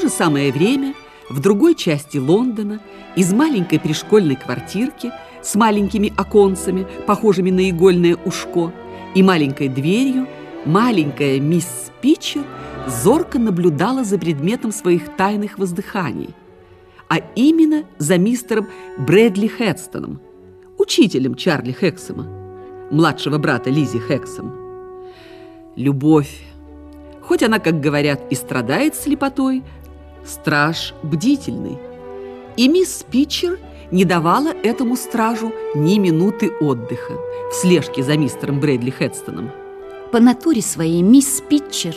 же самое время в другой части Лондона из маленькой пришкольной квартирки с маленькими оконцами, похожими на игольное ушко, и маленькой дверью маленькая мисс Питчер зорко наблюдала за предметом своих тайных воздыханий, а именно за мистером Брэдли Хедстоном, учителем Чарли Хексома, младшего брата Лизи Хексом. Любовь, хоть она, как говорят, и страдает слепотой, страж бдительный. И мисс Питчер не давала этому стражу ни минуты отдыха в слежке за мистером Брэдли Хедстоном. По натуре своей мисс Питчер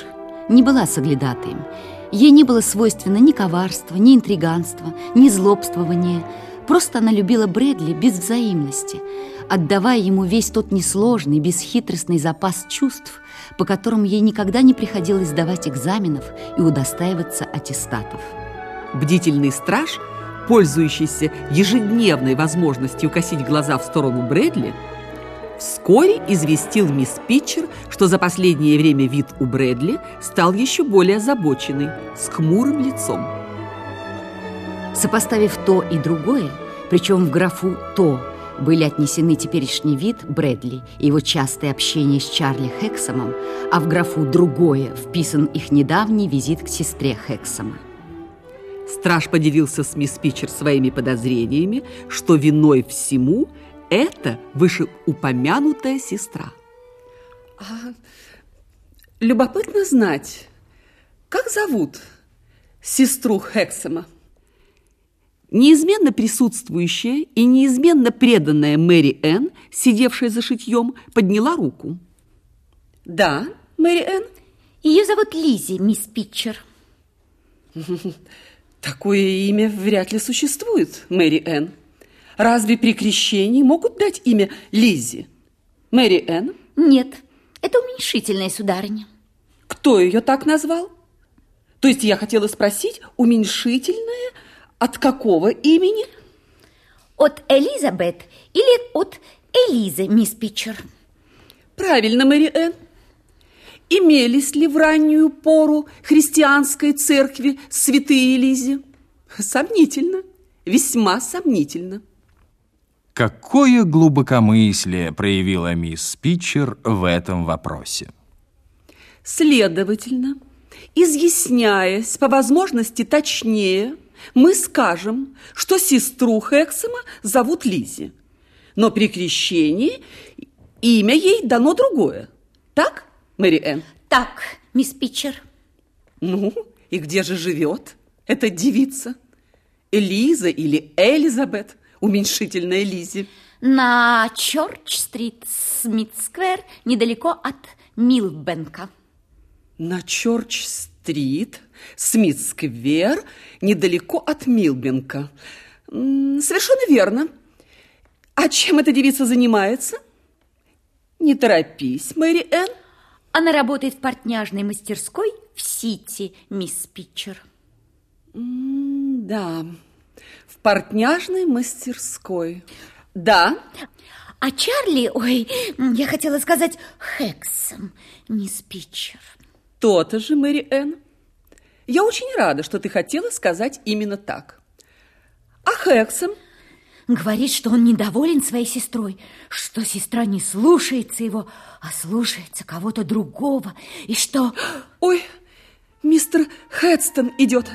не была соглядатаем. Ей не было свойственно ни коварства, ни интриганства, ни злобствования. Просто она любила Брэдли без взаимности, отдавая ему весь тот несложный, бесхитростный запас чувств, по которым ей никогда не приходилось сдавать экзаменов и удостаиваться аттестатов. Бдительный страж, пользующийся ежедневной возможностью косить глаза в сторону Брэдли, вскоре известил мисс Питчер, что за последнее время вид у Брэдли стал еще более озабоченный, с хмурым лицом. Сопоставив то и другое, причем в графу «то», были отнесены теперешний вид Брэдли и его частое общение с Чарли Хексомом, а в графу «другое» вписан их недавний визит к сестре Хексома. Страж поделился с мисс Питчер своими подозрениями, что виной всему это вышеупомянутая сестра. А, любопытно знать, как зовут сестру Хексома? Неизменно присутствующая и неизменно преданная Мэри Энн, сидевшая за шитьем, подняла руку. Да, Мэри Энн? Ее зовут Лизи, мисс Питчер. Такое имя вряд ли существует, Мэри Энн. Разве при крещении могут дать имя Лизи? Мэри Энн? Нет, это уменьшительная сударыня. Кто ее так назвал? То есть я хотела спросить, уменьшительное – от какого имени? От Элизабет или от Элизы, мисс Питчер? Правильно, Мэри Энн. Имелись ли в раннюю пору христианской церкви святые Элизи? Сомнительно, весьма сомнительно. Какое глубокомыслие проявила мисс Питчер в этом вопросе? Следовательно, изъясняясь по возможности точнее, мы скажем, что сестру Хексема зовут Лизи, но при крещении имя ей дано другое. Так, Мэри Энн? Так, мисс Питчер. Ну, и где же живет эта девица? Элиза или Элизабет, уменьшительная Лизи? На Чорч-стрит, Смит-сквер, недалеко от Милбенка. На Чорч-стрит, Смит-сквер, недалеко от Милбенка. Совершенно верно. А чем эта девица занимается? Не торопись, Мэри Энн. Она работает в портняжной мастерской в Сити, мисс Питчер. да, в портняжной мастерской. Да. А Чарли, ой, я хотела сказать Хексом, мисс Питчер. То-то же, Мэри Энн. Я очень рада, что ты хотела сказать именно так. А Хексом? Говорит, что он недоволен своей сестрой, что сестра не слушается его, а слушается кого-то другого, и что... Ой, мистер Хедстон идет.